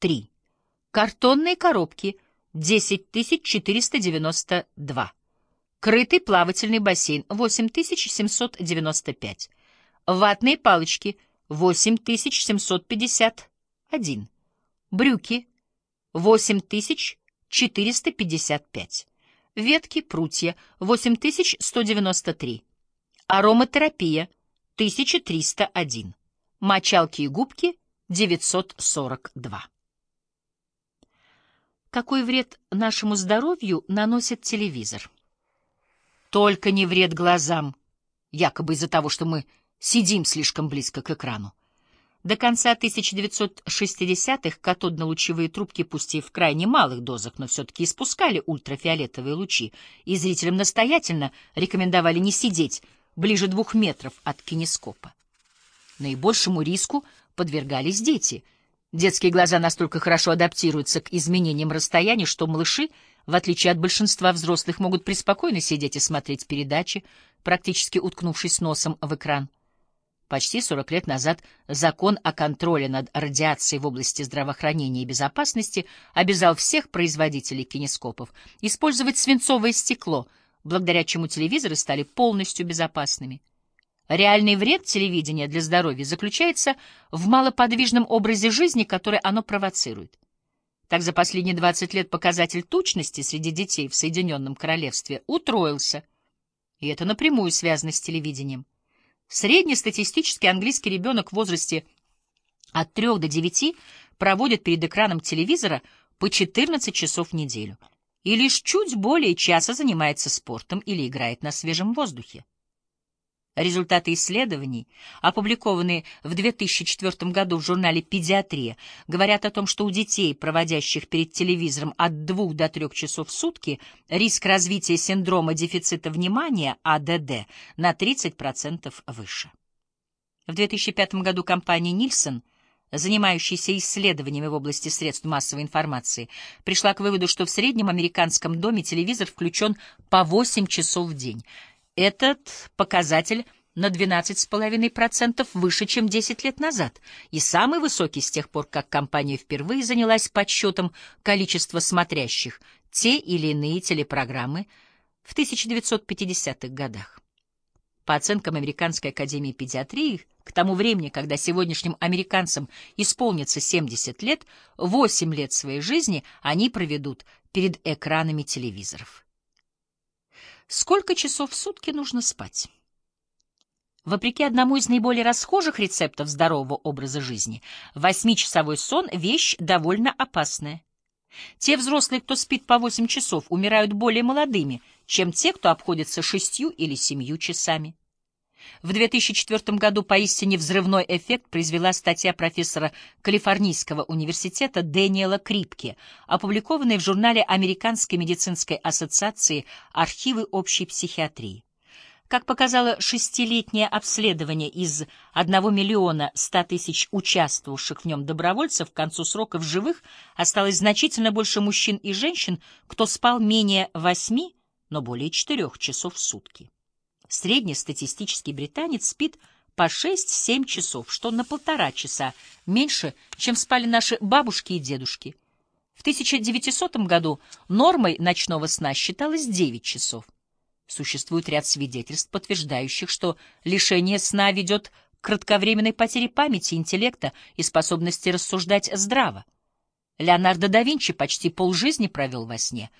3. Картонные коробки — 10 492. Крытый плавательный бассейн — 8795. Ватные палочки — 8751. Брюки — 8455. Ветки, прутья — 8193. Ароматерапия — 1301. Мочалки и губки — 942. Какой вред нашему здоровью наносит телевизор? Только не вред глазам, якобы из-за того, что мы сидим слишком близко к экрану. До конца 1960-х катодно-лучевые трубки, пусть и в крайне малых дозах, но все-таки испускали ультрафиолетовые лучи, и зрителям настоятельно рекомендовали не сидеть ближе двух метров от кинескопа. Наибольшему риску подвергались дети. Детские глаза настолько хорошо адаптируются к изменениям расстояния, что малыши — в отличие от большинства взрослых, могут преспокойно сидеть и смотреть передачи, практически уткнувшись носом в экран. Почти 40 лет назад закон о контроле над радиацией в области здравоохранения и безопасности обязал всех производителей кинескопов использовать свинцовое стекло, благодаря чему телевизоры стали полностью безопасными. Реальный вред телевидения для здоровья заключается в малоподвижном образе жизни, который оно провоцирует. Так за последние 20 лет показатель тучности среди детей в Соединенном Королевстве утроился, и это напрямую связано с телевидением. Среднестатистический английский ребенок в возрасте от 3 до 9 проводит перед экраном телевизора по 14 часов в неделю и лишь чуть более часа занимается спортом или играет на свежем воздухе. Результаты исследований, опубликованные в 2004 году в журнале «Педиатрия», говорят о том, что у детей, проводящих перед телевизором от 2 до 3 часов в сутки, риск развития синдрома дефицита внимания, АДД, на 30% выше. В 2005 году компания «Нильсон» занимающаяся исследованиями в области средств массовой информации, пришла к выводу, что в среднем американском доме телевизор включен по 8 часов в день. Этот показатель на 12,5% выше, чем 10 лет назад, и самый высокий с тех пор, как компания впервые занялась подсчетом количества смотрящих те или иные телепрограммы в 1950-х годах. По оценкам Американской академии педиатрии, к тому времени, когда сегодняшним американцам исполнится 70 лет, 8 лет своей жизни они проведут перед экранами телевизоров. Сколько часов в сутки нужно спать? Вопреки одному из наиболее расхожих рецептов здорового образа жизни, восьмичасовой сон — вещь довольно опасная. Те взрослые, кто спит по восемь часов, умирают более молодыми, чем те, кто обходится шестью или семью часами. В 2004 году поистине взрывной эффект произвела статья профессора Калифорнийского университета Дэниела Крипке, опубликованная в журнале Американской медицинской ассоциации «Архивы общей психиатрии». Как показало шестилетнее обследование из 1 миллиона 100 тысяч участвовавших в нем добровольцев, к концу срока в живых осталось значительно больше мужчин и женщин, кто спал менее 8, но более 4 часов в сутки. Среднестатистический британец спит по 6-7 часов, что на полтора часа меньше, чем спали наши бабушки и дедушки. В 1900 году нормой ночного сна считалось 9 часов. Существует ряд свидетельств, подтверждающих, что лишение сна ведет к кратковременной потере памяти, интеллекта и способности рассуждать здраво. Леонардо да Винчи почти полжизни провел во сне.